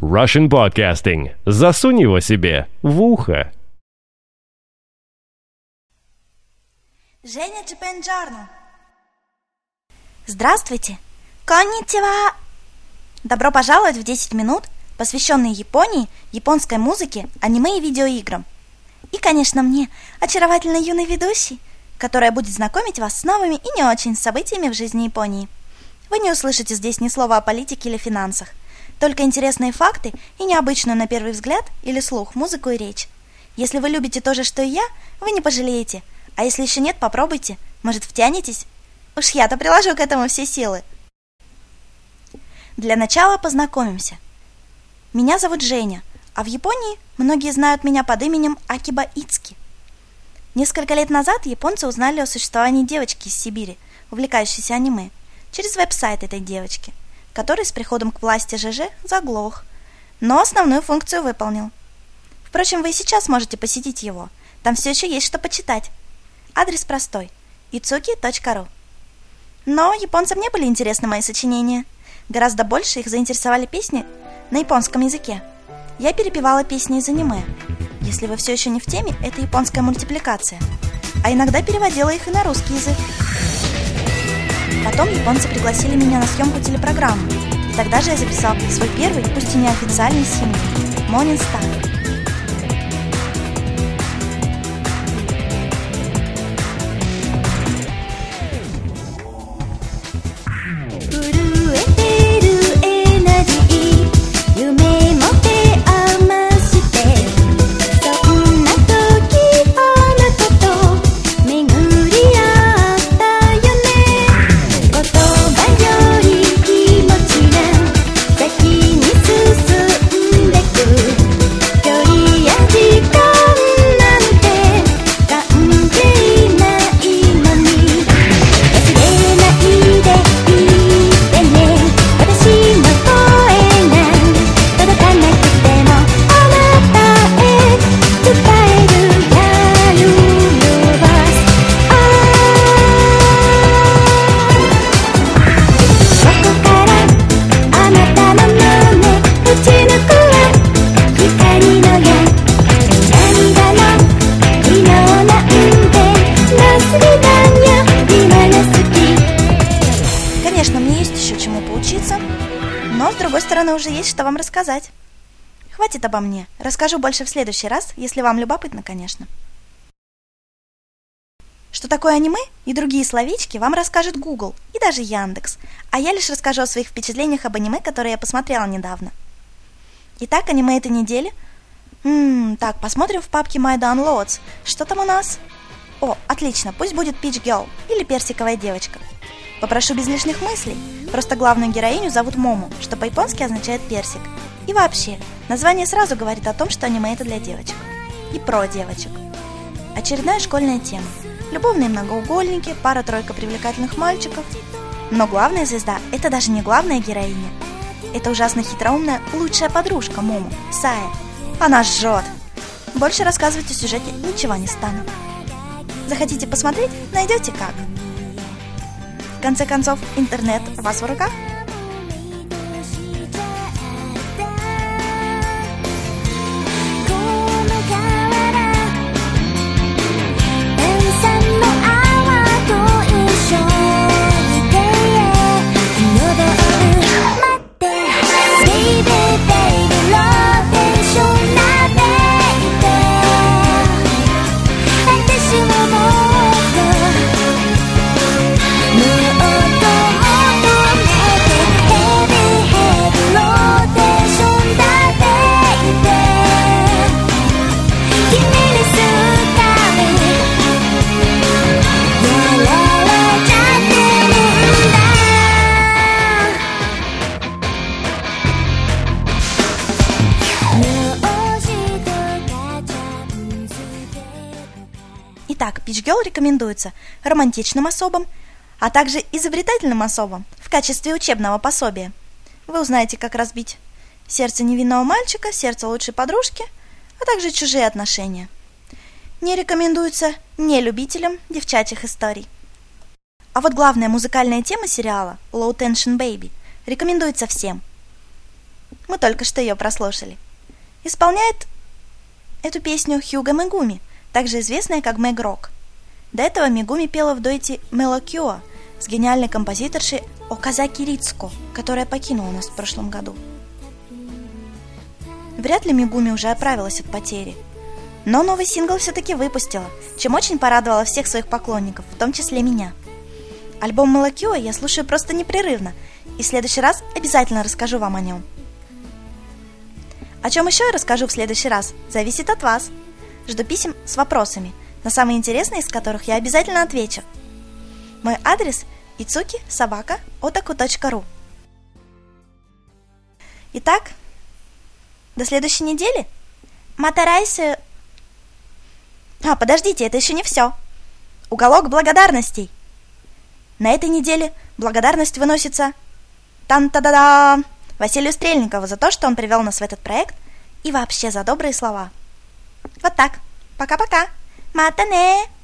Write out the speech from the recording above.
Russian Podcasting. Засунь его себе в ухо. Женя Чипенджарно. Здравствуйте. Конничева. Добро пожаловать в 10 минут, посвященные Японии, японской музыке, аниме и видеоиграм. И, конечно, мне, очаровательной юной ведущей, которая будет знакомить вас с новыми и не очень событиями в жизни Японии. Вы не услышите здесь ни слова о политике или финансах, только интересные факты и необычную на первый взгляд или слух музыку и речь. Если вы любите то же, что и я, вы не пожалеете. А если еще нет, попробуйте. Может, втянетесь? Уж я-то приложу к этому все силы. Для начала познакомимся. Меня зовут Женя, а в Японии многие знают меня под именем Акиба Ицки. Несколько лет назад японцы узнали о существовании девочки из Сибири, увлекающейся аниме, через веб-сайт этой девочки – который с приходом к власти ЖЖ заглох, но основную функцию выполнил. Впрочем, вы и сейчас можете посетить его. Там все еще есть что почитать. Адрес простой – itsuki.ru Но японцам не были интересны мои сочинения. Гораздо больше их заинтересовали песни на японском языке. Я перепевала песни из аниме. Если вы все еще не в теме, это японская мультипликация. А иногда переводила их и на русский язык. Потом японцы пригласили меня на съемку телепрограммы, и тогда же я записал свой первый, пусть и неофициальный сингл «Morning Star». Стороны, уже есть что вам рассказать. Хватит обо мне. Расскажу больше в следующий раз, если вам любопытно, конечно. Что такое аниме и другие словечки вам расскажет Google и даже Яндекс, а я лишь расскажу о своих впечатлениях об аниме, которые я посмотрела недавно. Итак, аниме этой недели. Ммм, так, посмотрим в папке My Downloads. Что там у нас? О, отлично, пусть будет Peach Girl или Персиковая девочка. Попрошу без лишних мыслей. Просто главную героиню зовут Мому, что по-японски означает персик. И вообще, название сразу говорит о том, что аниме это для девочек. И про девочек. Очередная школьная тема. Любовные многоугольники, пара-тройка привлекательных мальчиков. Но главная звезда – это даже не главная героиня. Это ужасно хитроумная лучшая подружка Мому, Сая. Она жжет. Больше рассказывать о сюжете ничего не стану. Захотите посмотреть? Найдете как. В конце концов, интернет у вас в руках. Итак, Peach Girl рекомендуется романтичным особам, а также изобретательным особам в качестве учебного пособия. Вы узнаете, как разбить сердце невинного мальчика, сердце лучшей подружки, а также чужие отношения. Не рекомендуется не любителям девчачьих историй. А вот главная музыкальная тема сериала Low Tension Baby рекомендуется всем. Мы только что ее прослушали. Исполняет эту песню Хьюга Мегуми, также известная как Мэг Рок. До этого Мегуми пела в дуэте Мелокюа с гениальной композиторшей Оказаки Рицко, которая покинула нас в прошлом году. Вряд ли Мигуми уже оправилась от потери. Но новый сингл все-таки выпустила, чем очень порадовала всех своих поклонников, в том числе меня. Альбом Малакио я слушаю просто непрерывно, и в следующий раз обязательно расскажу вам о нем. О чем еще я расскажу в следующий раз, зависит от вас. Жду писем с вопросами, на самые интересные из которых я обязательно отвечу. Мой адрес ицуки собака отаку.ру Итак, до следующей недели? Матарайсы... А, подождите, это еще не все. Уголок благодарностей. На этой неделе благодарность выносится... Тан-та-да-да! Василию Стрельникову за то, что он привел нас в этот проект и вообще за добрые слова. Вот так. Пока-пока. Матане!